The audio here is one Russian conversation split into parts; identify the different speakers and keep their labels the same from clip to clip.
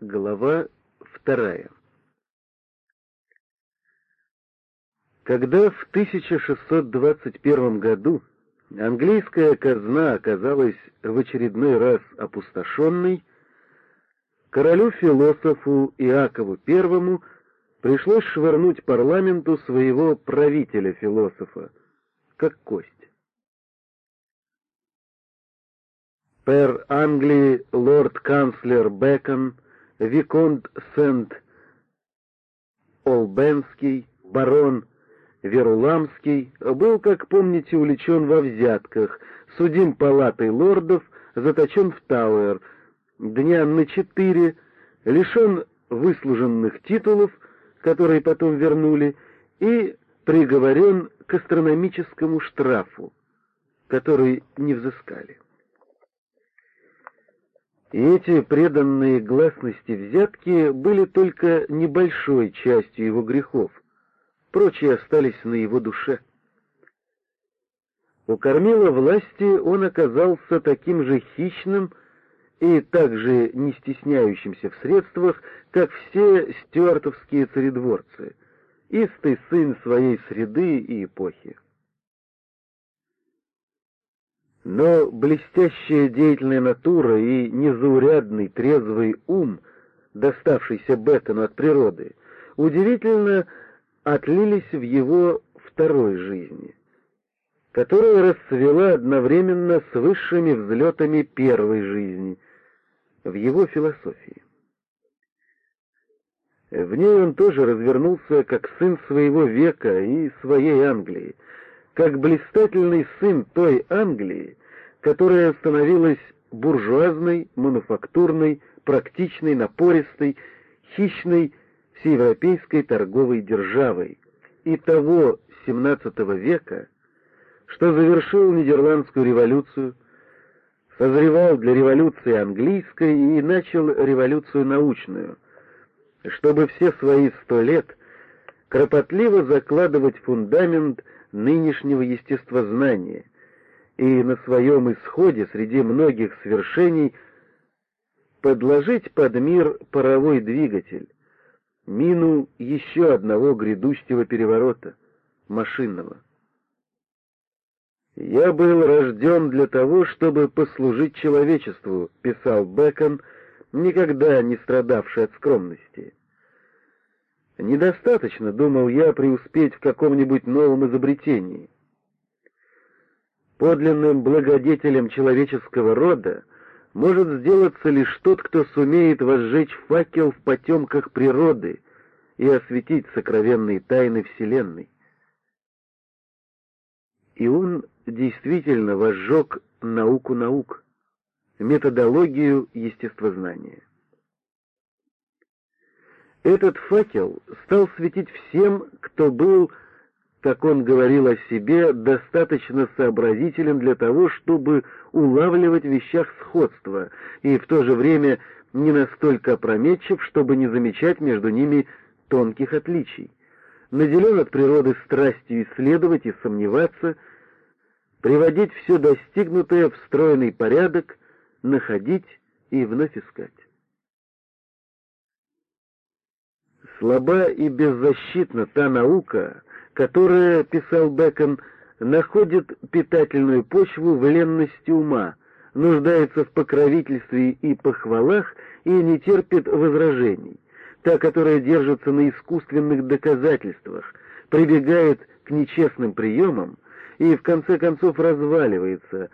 Speaker 1: Глава вторая. Когда в 1621 году английская казна оказалась в очередной раз опустошенной, королю-философу Иакову I пришлось швырнуть парламенту своего правителя-философа, как кость. Пэр Англии лорд-канцлер Бекон, Виконт Сент-Олбенский, барон Веруламский, был, как помните, увлечен во взятках, судим палатой лордов, заточен в Тауэр, дня на четыре, лишен выслуженных титулов, которые потом вернули, и приговорен к астрономическому штрафу, который не взыскали. И эти преданные гласности взятки были только небольшой частью его грехов, прочие остались на его душе. У кормила власти он оказался таким же хищным и также не стесняющимся в средствах, как все стюартовские царедворцы, истый сын своей среды и эпохи. Но блестящая деятельная натура и незаурядный трезвый ум, доставшийся Беттону от природы, удивительно отлились в его второй жизни, которая расцвела одновременно с высшими взлетами первой жизни, в его философии. В ней он тоже развернулся как сын своего века и своей Англии, как блистательный сын той Англии, которая становилась буржуазной, мануфактурной, практичной, напористой, хищной всеевропейской торговой державой. И того XVII века, что завершил Нидерландскую революцию, созревал для революции английской и начал революцию научную, чтобы все свои сто лет кропотливо закладывать фундамент нынешнего естествознания и на своем исходе среди многих свершений подложить под мир паровой двигатель, мину еще одного грядущего переворота, машинного. «Я был рожден для того, чтобы послужить человечеству», — писал Бекон, никогда не страдавший от скромности. Недостаточно, думал я, преуспеть в каком-нибудь новом изобретении. Подлинным благодетелем человеческого рода может сделаться лишь тот, кто сумеет возжечь факел в потемках природы и осветить сокровенные тайны Вселенной. И он действительно возжег науку наук, методологию естествознания. Этот факел стал светить всем, кто был, как он говорил о себе, достаточно сообразителен для того, чтобы улавливать в вещах сходство, и в то же время не настолько опрометчив, чтобы не замечать между ними тонких отличий. Наделен от природы страстью исследовать и сомневаться, приводить все достигнутое в стройный порядок, находить и вновь искать. Слаба и беззащитна та наука, которая, писал Бекон, находит питательную почву в ленности ума, нуждается в покровительстве и похвалах и не терпит возражений, та, которая держится на искусственных доказательствах, прибегает к нечестным приемам и в конце концов разваливается,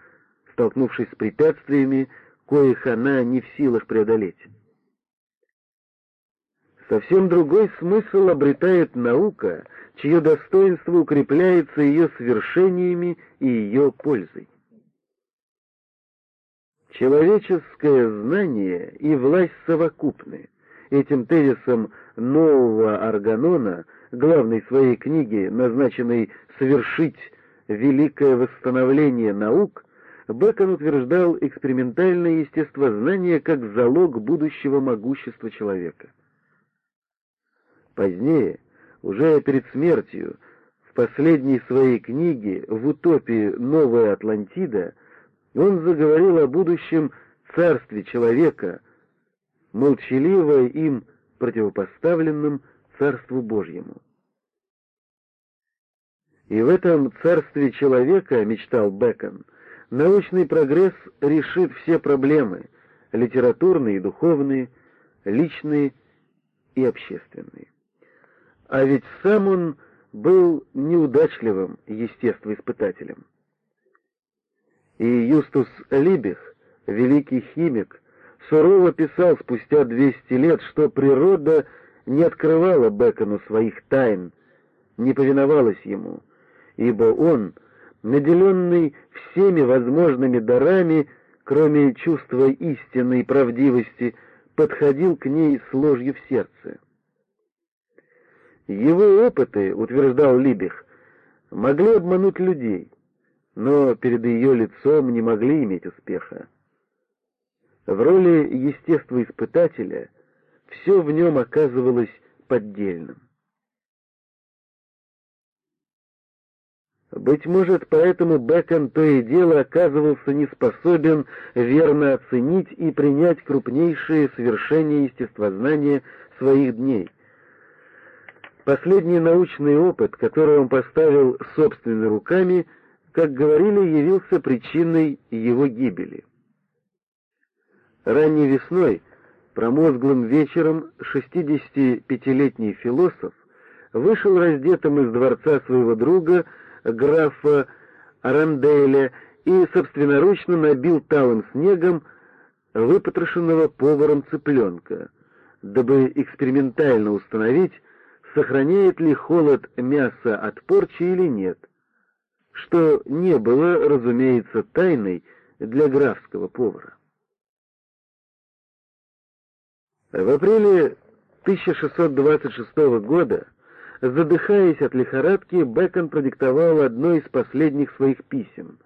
Speaker 1: столкнувшись с препятствиями, коих она не в силах преодолеть. Совсем другой смысл обретает наука, чье достоинство укрепляется ее свершениями и ее пользой. Человеческое знание и власть совокупны. Этим тезисом нового Арганона, главной своей книги, назначенной «Совершить великое восстановление наук», Бекон утверждал экспериментальное естествознание как залог будущего могущества человека. Позднее, уже перед смертью, в последней своей книге «В утопии Новая Атлантида» он заговорил о будущем царстве человека, молчаливо им противопоставленным Царству Божьему. И в этом царстве человека, мечтал Бекон, научный прогресс решит все проблемы, литературные и духовные, личные и общественные. А ведь сам он был неудачливым естествоиспытателем. И Юстус Либих, великий химик, сурово писал спустя 200 лет, что природа не открывала Бекону своих тайн, не повиновалась ему, ибо он, наделенный всеми возможными дарами, кроме чувства истинной и правдивости, подходил к ней с ложью в сердце. Его опыты, утверждал Либих, могли обмануть людей, но перед ее лицом не могли иметь успеха. В роли естествоиспытателя все в нем оказывалось поддельным. Быть может, поэтому Бекон то и дело оказывался не способен верно оценить и принять крупнейшие свершения естествознания своих дней. Последний научный опыт, который он поставил собственными руками, как говорили, явился причиной его гибели. Ранней весной, промозглым вечером, 65-летний философ вышел раздетым из дворца своего друга, графа Аранделя, и собственноручно набил талым снегом выпотрошенного поваром цыпленка, дабы экспериментально установить, сохраняет ли холод мяса от порчи или нет, что не было, разумеется, тайной для графского повара. В апреле 1626 года Задыхаясь от лихорадки, Бекон продиктовал одно из последних своих писем.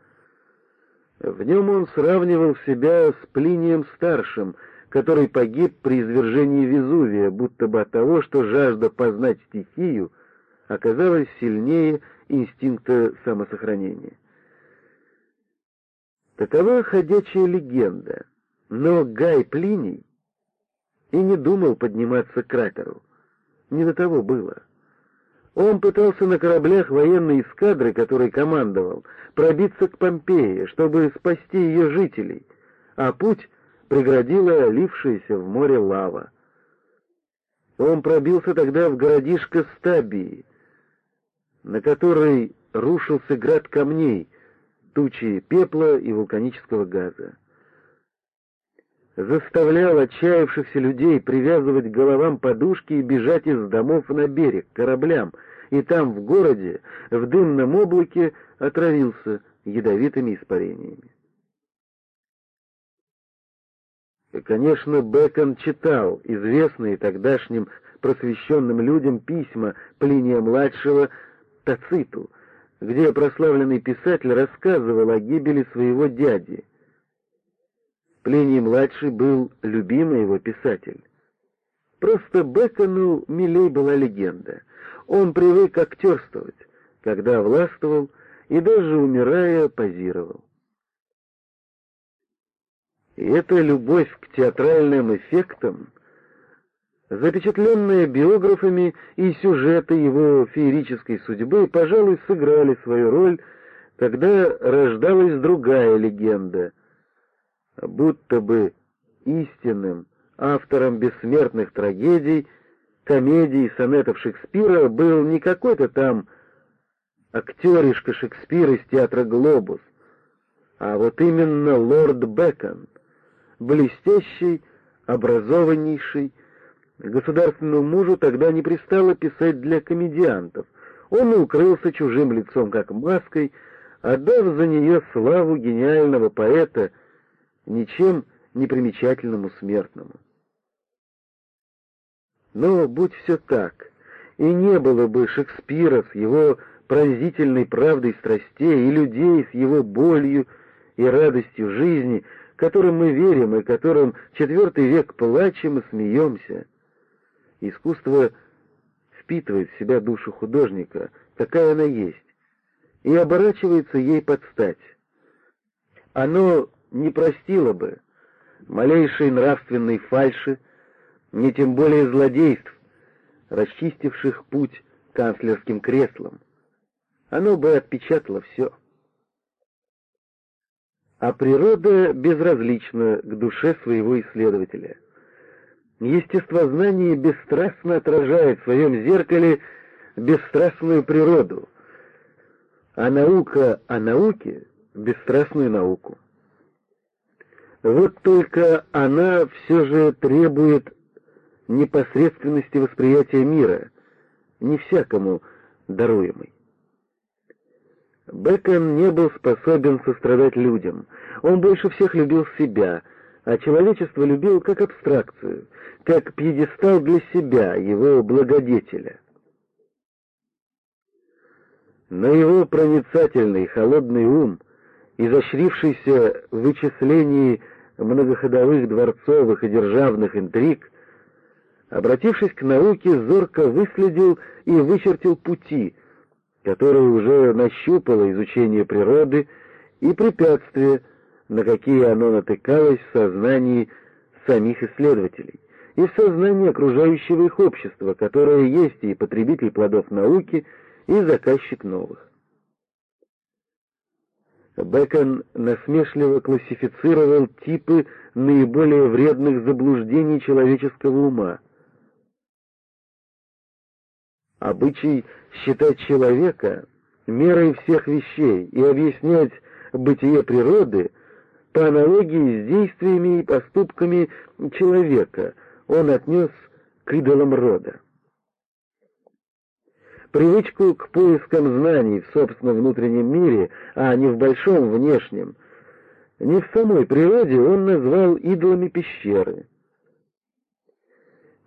Speaker 1: В нем он сравнивал себя с Плинием-старшим, который погиб при извержении Везувия, будто бы от того, что жажда познать стихию оказалась сильнее инстинкта самосохранения. Такова ходячая легенда, но Гай Плиний и не думал подниматься к кратеру. Не до того было. Он пытался на кораблях военной эскадры, которой командовал, пробиться к Помпеи, чтобы спасти ее жителей, а путь преградила лившаяся в море лава. Он пробился тогда в городишко Стабии, на который рушился град камней, тучи пепла и вулканического газа заставлял отчаявшихся людей привязывать к головам подушки и бежать из домов на берег, к кораблям, и там, в городе, в дымном облаке, отравился ядовитыми испарениями. Конечно, Бекон читал известные тогдашним просвещенным людям письма Плиния-младшего Тациту, где прославленный писатель рассказывал о гибели своего дяди — Плиний-младший был любимый его писатель. Просто Бекону милей была легенда. Он привык актерствовать, когда властвовал и даже умирая позировал. И эта любовь к театральным эффектам, запечатленная биографами и сюжеты его феерической судьбы, пожалуй, сыграли свою роль, когда рождалась другая легенда — будто бы истинным автором бессмертных трагедий, комедий и сонетов Шекспира был не какой-то там актеришка Шекспира из театра «Глобус», а вот именно лорд Бекон, блестящий, образованнейший, государственному мужу тогда не пристало писать для комедиантов. Он укрылся чужим лицом, как маской, отдав за нее славу гениального поэта — ничем не примечательному смертному. Но будь все так, и не было бы Шекспира с его пронзительной правдой страстей и людей с его болью и радостью жизни, которым мы верим и которым четвертый век плачем и смеемся. Искусство впитывает в себя душу художника, какая она есть, и оборачивается ей под стать. Оно не простила бы малейшей нравственной фальши, ни тем более злодейств, расчистивших путь канцлерским креслом. Оно бы отпечатало все. А природа безразлична к душе своего исследователя. Естествознание бесстрастно отражает в своем зеркале бесстрастную природу, а наука о науке — бесстрастную науку. Вот только она все же требует непосредственности восприятия мира, не всякому даруемой. Бэкон не был способен сострадать людям. Он больше всех любил себя, а человечество любил как абстракцию, как пьедестал для себя, его благодетеля. Но его проницательный, холодный ум, изощрившийся в вычислении многоходовых дворцовых и державных интриг, обратившись к науке, зорко выследил и вычертил пути — которое уже нащупало изучение природы и препятствия, на какие оно натыкалось в сознании самих исследователей, и в сознании окружающего их общества, которое есть и потребитель плодов науки, и заказчик новых. Бэкон насмешливо классифицировал типы наиболее вредных заблуждений человеческого ума. Обычай считать человека мерой всех вещей и объяснять бытие природы по аналогии с действиями и поступками человека он отнес к идолам рода. Привычку к поискам знаний в собственном внутреннем мире, а не в большом внешнем, не в самой природе он назвал идолами пещеры.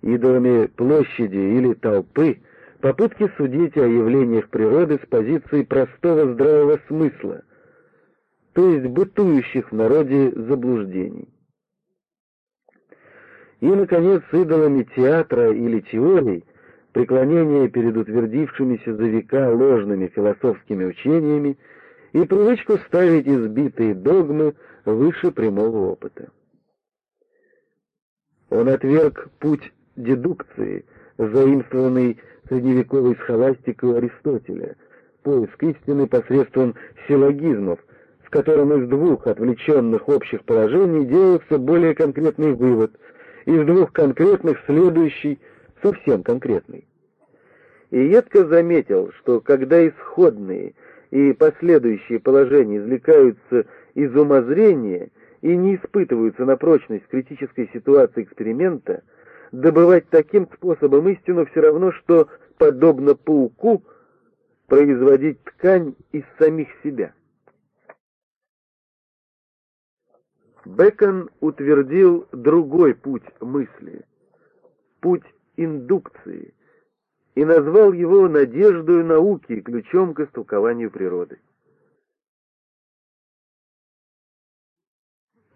Speaker 1: Идолами площади или толпы Попытки судить о явлениях природы с позиции простого здравого смысла, то есть бытующих в народе заблуждений. И, наконец, идолами театра или теорий, преклонение перед утвердившимися за века ложными философскими учениями и привычку ставить избитые догмы выше прямого опыта. Он отверг путь дедукции, заимствованный средневековой схоластикой Аристотеля, поиск истины посредством силлогизмов, в котором из двух отвлеченных общих положений делается более конкретный вывод, из двух конкретных следующий совсем конкретный. И едко заметил, что когда исходные и последующие положения извлекаются из умозрения и не испытываются на прочность критической ситуации эксперимента, добывать таким способом истину все равно, что, подобно пауку, производить ткань из самих себя. Бекон утвердил другой путь мысли, путь индукции, и назвал его надеждой науки и ключом к истолкованию природы.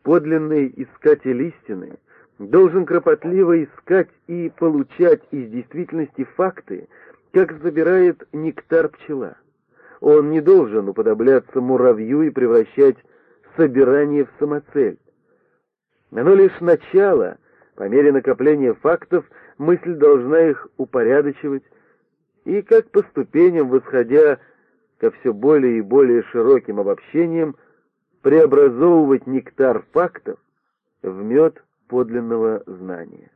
Speaker 1: Подлинный искатель истины — должен кропотливо искать и получать из действительности факты, как забирает нектар пчела. Он не должен уподобляться муравью и превращать собирание в самоцель. Оно лишь начало, по мере накопления фактов мысль должна их упорядочивать, и как по ступеням, восходя ко все более и более широким обобщениям, преобразовывать нектар фактов в мед подлинного знания.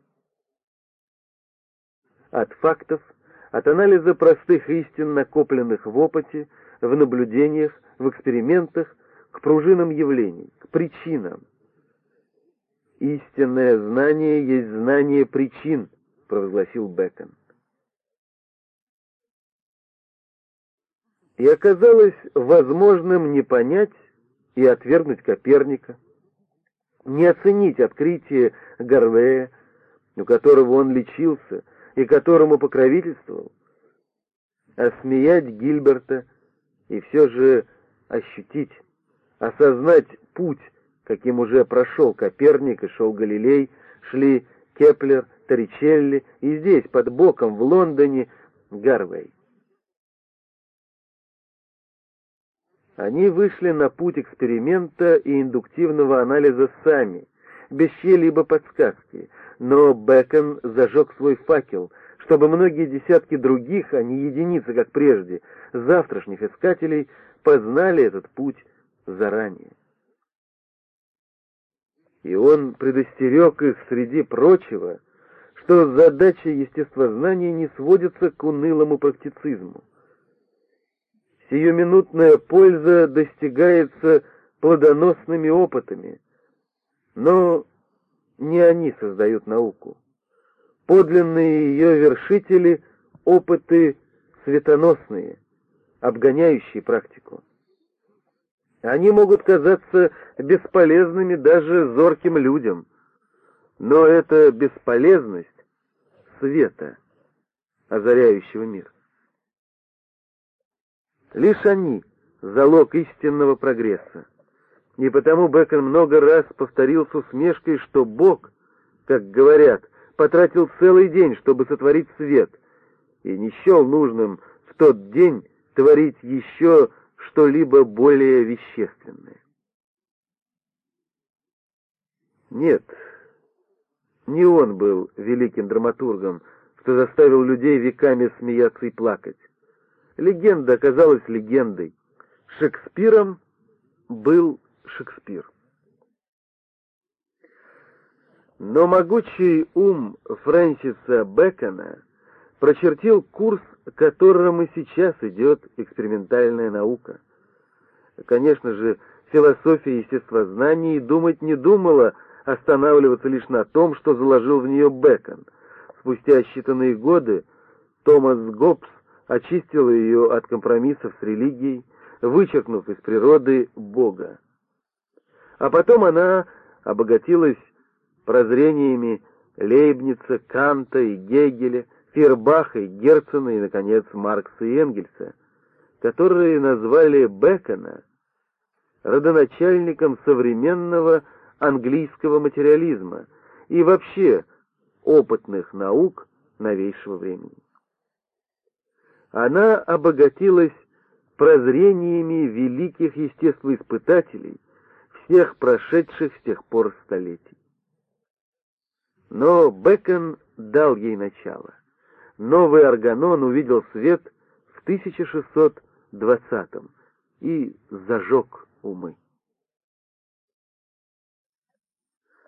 Speaker 1: От фактов, от анализа простых истин, накопленных в опыте, в наблюдениях, в экспериментах, к пружинам явлений, к причинам. «Истинное знание есть знание причин», — провозгласил Бекон. И оказалось возможным не понять и отвергнуть Коперника, не оценить открытие Гарвея, у которого он лечился и которому покровительствовал, осмеять Гильберта и все же ощутить, осознать путь, каким уже прошел Коперник и шел Галилей, шли Кеплер, Торричелли и здесь, под боком, в Лондоне, Гарвей. Они вышли на путь эксперимента и индуктивного анализа сами, без чьей-либо подсказки, но Бэкон зажег свой факел, чтобы многие десятки других, а не единицы, как прежде, завтрашних искателей познали этот путь заранее. И он предостерег их среди прочего, что задача естествознания не сводится к унылому практицизму. Сиюминутная польза достигается плодоносными опытами, но не они создают науку. Подлинные ее вершители — опыты светоносные, обгоняющие практику. Они могут казаться бесполезными даже зорким людям, но это бесполезность света, озаряющего мир. Лишь они — залог истинного прогресса. И потому Бекон много раз повторил с усмешкой, что Бог, как говорят, потратил целый день, чтобы сотворить свет, и не счел нужным в тот день творить еще что-либо более вещественное. Нет, не он был великим драматургом, что заставил людей веками смеяться и плакать. Легенда оказалась легендой. Шекспиром был Шекспир. Но могучий ум Фрэнсиса Бэкона прочертил курс, которым и сейчас идет экспериментальная наука. Конечно же, философия естествознания и думать не думала останавливаться лишь на том, что заложил в нее Бэкон. Спустя считанные годы Томас Гоббс очистил ее от компромиссов с религией, вычеркнув из природы Бога а потом она обогатилась прозрениями Лейбница, Канта и Гегеля, Фербаха и Герцена и, наконец, Маркса и Энгельса, которые назвали Бекона родоначальником современного английского материализма и вообще опытных наук новейшего времени. Она обогатилась прозрениями великих естествоиспытателей, всех прошедших с тех пор столетий. Но Бекон дал ей начало. Новый органон увидел свет в 1620-м и зажег умы.